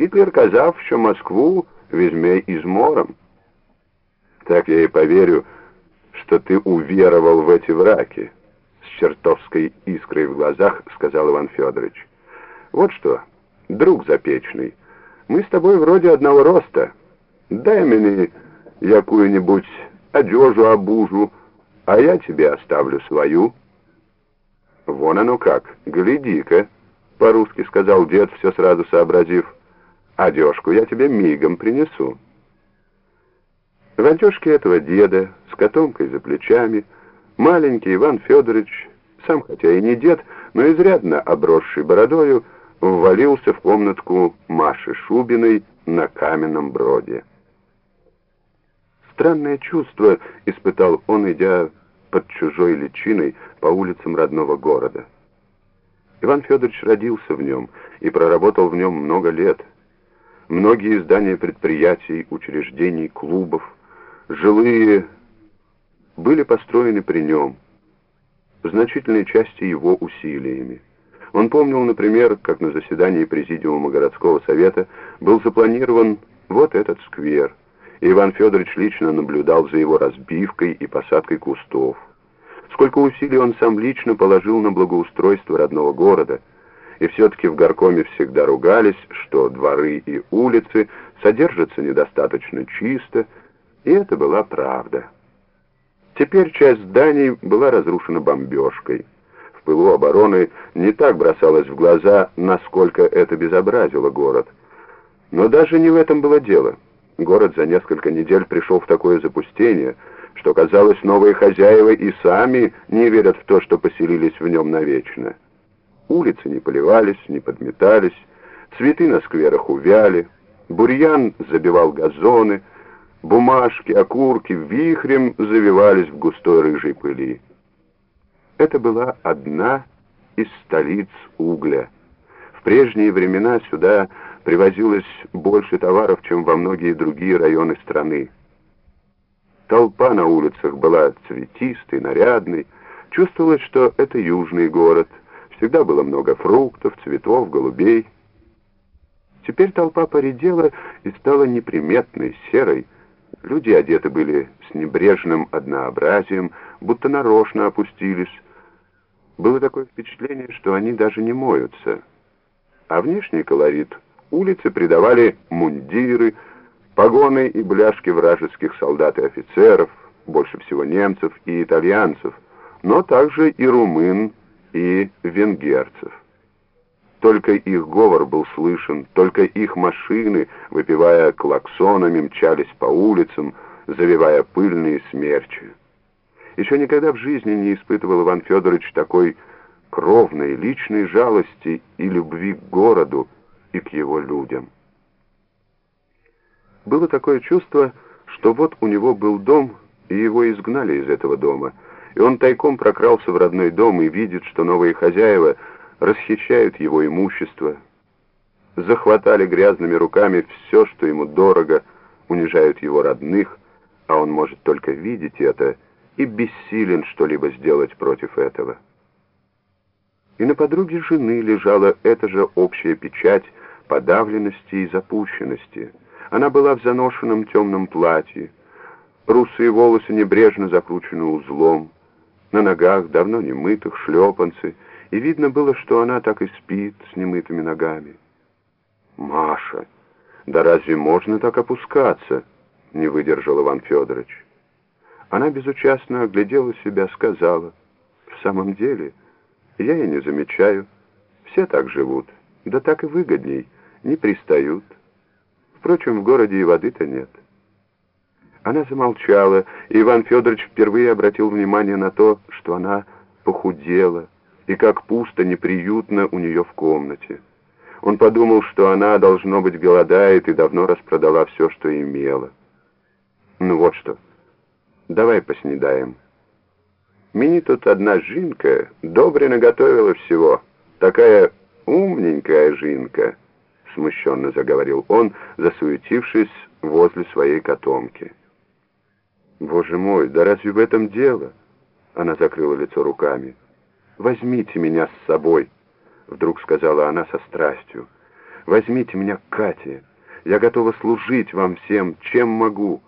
Гітлер казав, що Москву візьме измором. Так я и поверю, что ты уверовал в эти враки, с чертовской искрой в глазах сказал Иван Федорович. Вот что, друг запечный, мы с тобой вроде одного роста. Дай мне якую-нибудь одежу, обужу, а я тебе оставлю свою. Вон оно как, гляди-ка, по-русски сказал дед, все сразу сообразив. Одежку я тебе мигом принесу. В одежке этого деда, с котомкой за плечами, маленький Иван Федорович, сам хотя и не дед, но изрядно обросший бородою, ввалился в комнатку Маши Шубиной на каменном броде. Странное чувство испытал он, идя под чужой личиной по улицам родного города. Иван Федорович родился в нем и проработал в нем много лет. Многие здания предприятий, учреждений, клубов, жилые были построены при нем, в значительной части его усилиями. Он помнил, например, как на заседании Президиума городского совета был запланирован вот этот сквер, и Иван Федорович лично наблюдал за его разбивкой и посадкой кустов. Сколько усилий он сам лично положил на благоустройство родного города, и все-таки в горкоме всегда ругались, что дворы и улицы содержатся недостаточно чисто, и это была правда. Теперь часть зданий была разрушена бомбежкой пылу обороны не так бросалось в глаза, насколько это безобразило город. Но даже не в этом было дело. Город за несколько недель пришел в такое запустение, что, казалось, новые хозяева и сами не верят в то, что поселились в нем навечно. Улицы не поливались, не подметались, цветы на скверах увяли, бурьян забивал газоны, бумажки, окурки вихрем завивались в густой рыжей пыли. Это была одна из столиц угля. В прежние времена сюда привозилось больше товаров, чем во многие другие районы страны. Толпа на улицах была цветистой, нарядной. Чувствовалось, что это южный город. Всегда было много фруктов, цветов, голубей. Теперь толпа поредела и стала неприметной, серой. Люди одеты были с небрежным однообразием, будто нарочно опустились, было такое впечатление, что они даже не моются. А внешний колорит улицы придавали мундиры, погоны и бляшки вражеских солдат и офицеров, больше всего немцев и итальянцев, но также и румын, и венгерцев. Только их говор был слышен, только их машины, выпивая клаксонами, мчались по улицам, завивая пыльные смерчи. Еще никогда в жизни не испытывал Иван Федорович такой кровной, личной жалости и любви к городу и к его людям. Было такое чувство, что вот у него был дом, и его изгнали из этого дома, и он тайком прокрался в родной дом и видит, что новые хозяева расхищают его имущество, захватали грязными руками все, что ему дорого, унижают его родных, а он может только видеть это и бессилен что-либо сделать против этого. И на подруге жены лежала эта же общая печать подавленности и запущенности. Она была в заношенном темном платье, русые волосы небрежно закручены узлом, на ногах давно не мытых шлепанцы, и видно было, что она так и спит с немытыми ногами. «Маша, да разве можно так опускаться?» — не выдержал Иван Федорович. Она безучастно оглядела себя, сказала, «В самом деле, я и не замечаю. Все так живут, да так и выгодней, не пристают. Впрочем, в городе и воды-то нет». Она замолчала, и Иван Федорович впервые обратил внимание на то, что она похудела, и как пусто, неприютно у нее в комнате. Он подумал, что она, должно быть, голодает и давно распродала все, что имела. Ну вот что. Давай поснедаем. Мені тут одна жінка добре наготовила всего. Такая умненькая жинка, смущенно заговорил он, засуетившись возле своей котомки. Боже мой, да разве в этом дело? Она закрыла лицо руками. Возьмите меня с собой, вдруг сказала она со страстью. Возьмите меня к Кате. Я готова служить вам всем, чем могу».